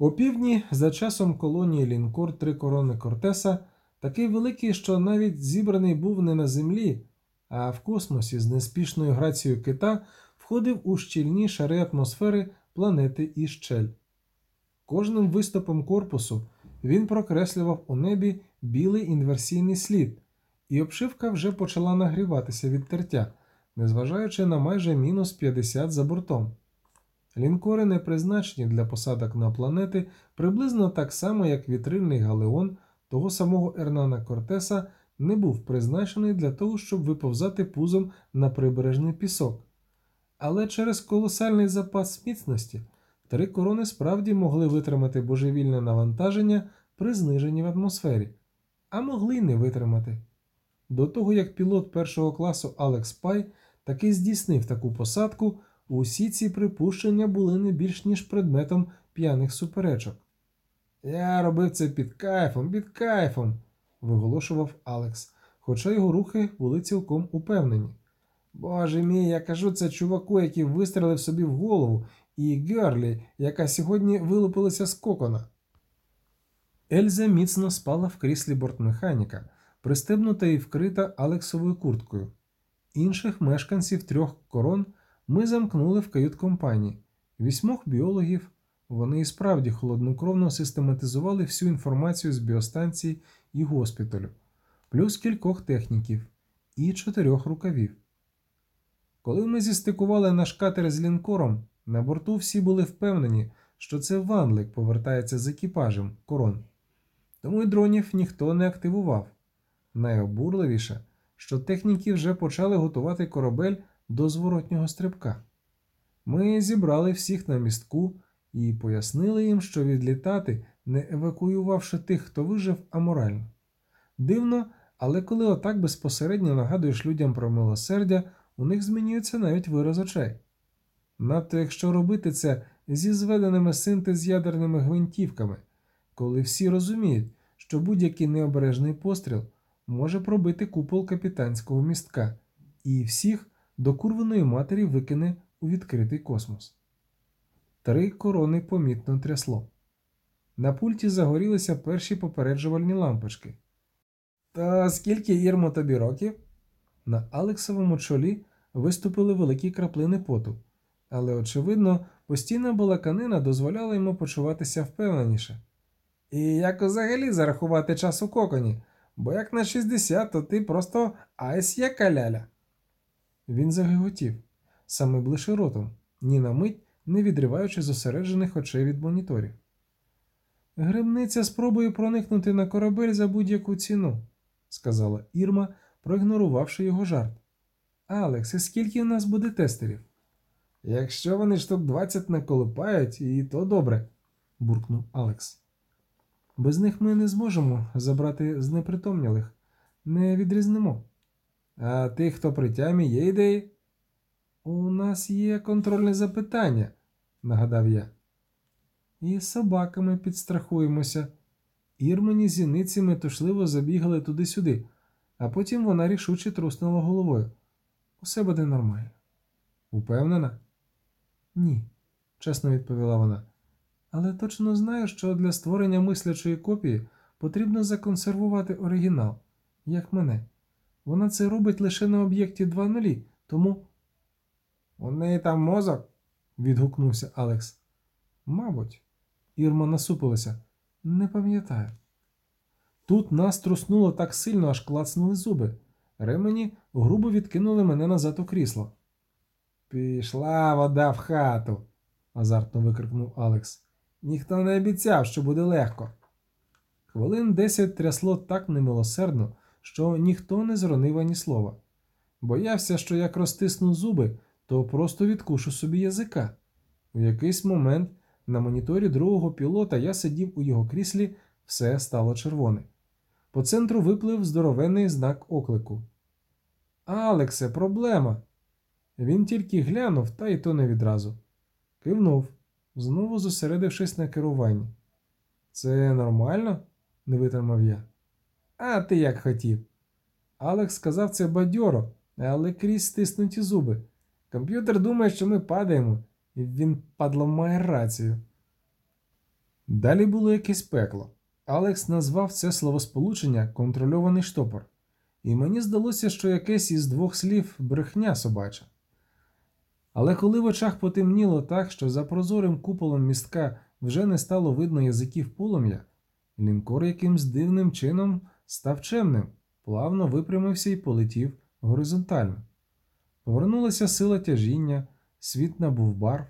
Опівдні, за часом колонії лінкор Три корони Кортеса, такий великий, що навіть зібраний був не на землі, а в космосі з неспішною грацією кита входив у щільні шари атмосфери планети Іщель. Кожним виступом корпусу він прокреслював у небі білий інверсійний слід, і обшивка вже почала нагріватися від тертя, незважаючи на майже мінус 50 за бортом. Лінкори не призначені для посадок на планети приблизно так само, як вітрильний галеон того самого Ернана Кортеса не був призначений для того, щоб виповзати пузом на прибережний пісок. Але через колосальний запас міцності три корони справді могли витримати божевільне навантаження при зниженні в атмосфері, а могли й не витримати. До того як пілот першого класу Алекс Пай таки здійснив таку посадку, усі ці припущення були не більш ніж предметом п'яних суперечок. Я робив це під кайфом, під кайфом, виголошував Алекс, хоча його рухи були цілком упевнені. Боже мій, я кажу це чуваку, який вистрелив собі в голову, і Герлі, яка сьогодні вилупилася з кокона. Ельза міцно спала в кріслі бортмеханіка, пристебнута і вкрита Алексовою курткою. Інших мешканців трьох корон ми замкнули в кают-компанії. Вісьмох біологів, вони і справді холоднокровно систематизували всю інформацію з біостанції і госпіталю, плюс кількох техніків і чотирьох рукавів. Коли ми зістикували наш катер з лінкором, на борту всі були впевнені, що це Ванлик повертається з екіпажем корон. Тому й дронів ніхто не активував. Найобурливіше, що техніки вже почали готувати корабель до зворотнього стрибка. Ми зібрали всіх на містку і пояснили їм, що відлітати, не евакуювавши тих, хто вижив, аморально. Дивно, але коли отак безпосередньо нагадуєш людям про милосердя, у них змінюється навіть вираз очей. Надто якщо робити це зі зведеними синтез ядерними гвинтівками, коли всі розуміють, що будь-який необережний постріл може пробити купол капітанського містка і всіх до курваної матері викине у відкритий космос. Три корони помітно трясло. На пульті загорілися перші попереджувальні лампочки. Та скільки Ірмо тобі років? На Алексовому чолі виступили великі краплини поту, але, очевидно, постійна балаканина дозволяла йому почуватися впевненіше. І як взагалі зарахувати час у коконі, бо як на 60, то ти просто айс яка ляля. Він загиготів, саме блише ротом, ні на мить не відриваючи зосереджених очей від моніторів. Грибниця спробує проникнути на корабель за будь-яку ціну, сказала Ірма, проігнорувавши його жарт. Алекс, і скільки в нас буде тестерів? Якщо вони штук 20 наколипають, і то добре, буркнув Алекс. Без них ми не зможемо забрати знепритомнілих, не відрізнимо. А тих, хто при тямі, є ідеї? У нас є контрольне запитання, нагадав я. І собаками підстрахуємося. Ірмані зіниці метушливо забігали туди-сюди, а потім вона рішуче труснула головою. Усе буде нормально. Упевнена? Ні, чесно відповіла вона. Але точно знаю, що для створення мислячої копії потрібно законсервувати оригінал, як мене. Вона це робить лише на об'єкті 2.0, тому. У неї там мозок? відгукнувся Алекс. Мабуть, Ірма насупилася. Не пам'ятаю. Тут нас труснуло так сильно, аж клацнули зуби. Ремені грубо відкинули мене назад у крісло. Пішла вода в хату, азартно викрикнув Алекс. Ніхто не обіцяв, що буде легко. Хвилин десять трясло так немилосердно, що ніхто не зронив ані слова. Боявся, що як розтисну зуби, то просто відкушу собі язика. У якийсь момент на моніторі другого пілота я сидів у його кріслі, все стало червоне. По центру виплив здоровенний знак оклику. Алексе, проблема. Він тільки глянув, та й то не відразу. Кивнув, знову зосередившись на керуванні. Це нормально? не витримав я. А ти як хотів. Алекс сказав це бадьоро, але крізь стиснуті зуби. Комп'ютер думає, що ми падаємо, і він падло має рацію. Далі було якесь пекло. Алекс назвав це словосполучення контрольований штопор, і мені здалося, що якесь із двох слів брехня собача. Але коли в очах потемніло так, що за прозорим куполом містка вже не стало видно язиків полум'я, лінкор якимсь дивним чином став чемним, плавно випрямився і полетів горизонтально. Повернулася сила тяжіння, світ набув барв,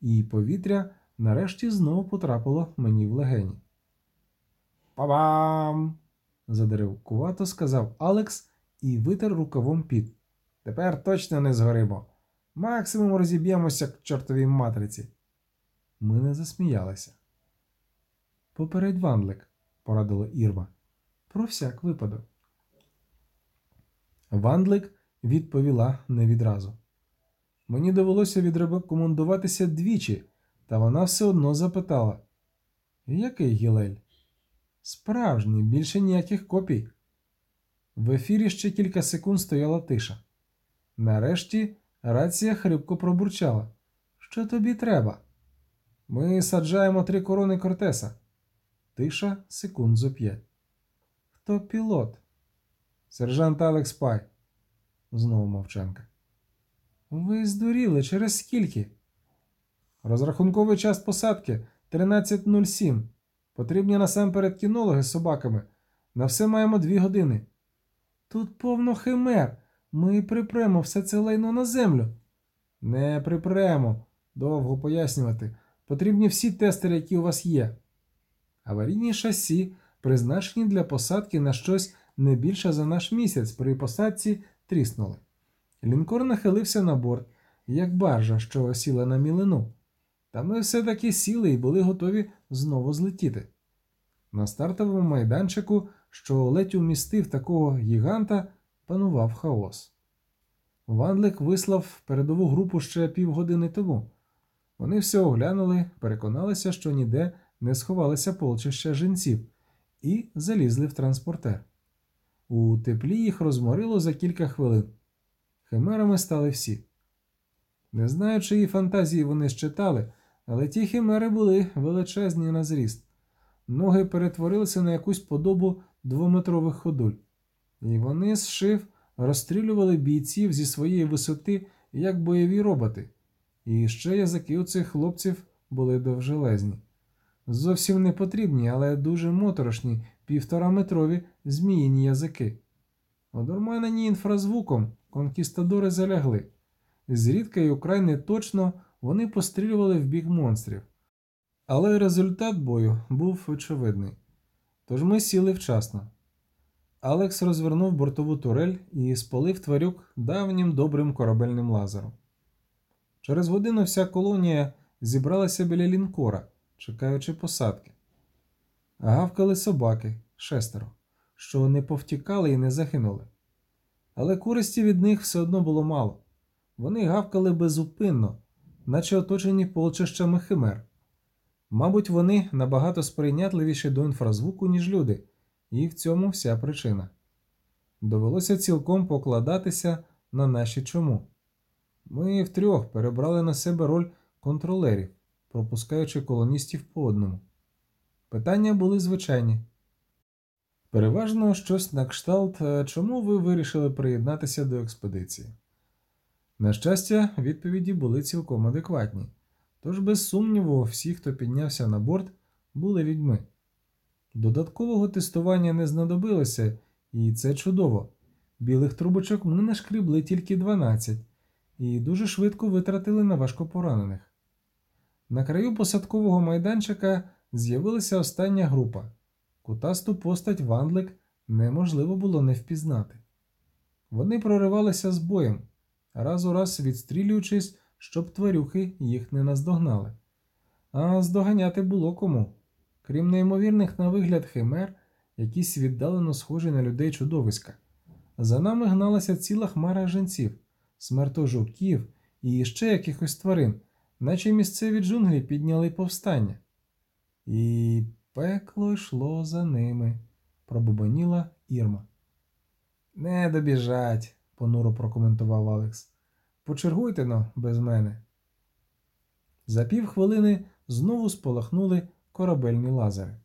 і повітря нарешті знову потрапило мені в легені. Па-бам! задеревкувато сказав Алекс і витер рукавом під. Тепер точно не згоримо. Максимум розіб'ємося к чортовій матриці. Ми не засміялися. Попередь Вандлик, порадила Ірма. Про всяк випадок. Вандлик відповіла не відразу. Мені довелося відрекомендуватися двічі, та вона все одно запитала: Який гілель? Справжній, більше ніяких копій. В ефірі ще кілька секунд стояла тиша. Нарешті рація хрипко пробурчала. Що тобі треба? Ми саджаємо три корони Кортеса. Тиша секунд зо п'ять. Хто пілот? Сержант Алекс Пай. Знову мовчанка. Ви здуріли через скільки? Розрахунковий час посадки 13.07. Потрібні насамперед кінологи з собаками. На все маємо дві години. Тут повно химер. Ми припремо все це лайно на землю. Не припремо. Довго пояснювати. Потрібні всі тестери, які у вас є. Аварійні шасі призначені для посадки на щось не більше за наш місяць при посадці тріснули. Лінкор нахилився на борт, як баржа, що осіла на мілину. Та ми все-таки сіли і були готові знову злетіти. На стартовому майданчику, що ледь умістив такого гіганта, панував хаос. Ванлик вислав передову групу ще півгодини тому. Вони все оглянули, переконалися, що ніде не сховалися полчища жінців, і залізли в транспортер. У теплі їх розморило за кілька хвилин. Химерами стали всі. Не знаю, чиї фантазії вони щитали, але ті химери були величезні на зріст. Ноги перетворилися на якусь подобу двометрових ходуль, і вони з шив розстрілювали бійців зі своєї висоти, як бойові роботи. І ще язики у цих хлопців були довжелезні. Зовсім не потрібні, але дуже моторошні півтораметрові зміїні язики. Одурманені інфразвуком конкістадори залягли. Зрідка й украй неточно вони пострілювали в бік монстрів. Але результат бою був очевидний. Тож ми сіли вчасно. Алекс розвернув бортову турель і спалив тварюк давнім добрим корабельним лазером. Через годину вся колонія зібралася біля лінкора, чекаючи посадки. Гавкали собаки шестеро, що не повтікали і не загинули. Але користі від них все одно було мало. Вони гавкали безупинно, наче оточені полчищами химер. Мабуть, вони набагато сприйнятливіші до інфразвуку, ніж люди, і в цьому вся причина. Довелося цілком покладатися на наші чому. Ми втрьох перебрали на себе роль контролерів, пропускаючи колоністів по одному. Питання були звичайні. Переважно щось на кшталт, «Е, чому ви вирішили приєднатися до експедиції. На щастя, відповіді були цілком адекватні, тож, без сумніву, всі, хто піднявся на борт, були людьми. Додаткового тестування не знадобилося, і це чудово. Білих трубочок ми нашкрібли тільки 12 і дуже швидко витратили на важкопоранених. На краю посадкового майданчика з'явилася остання група. Кутасту постать Вандлик неможливо було не впізнати. Вони проривалися з боєм, раз у раз відстрілюючись, щоб тварюхи їх не наздогнали. А здоганяти було кому. Крім неймовірних на вигляд химер, якісь віддалено схожі на людей чудовиська. За нами гналася ціла хмара женців, смертожуків і ще якихось тварин, наче місцеві джунглі підняли повстання. І пекло йшло за ними, пробубаніла Ірма. Не добіжать, понуро прокоментував Алекс. Почергуйте но без мене. За півхвилини знову спалахнули корабельні лазери.